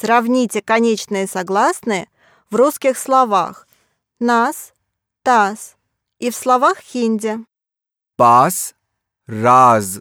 Сравните конечные согласные в русских словах «нас», «таз» и в словах хинди. пас, раз.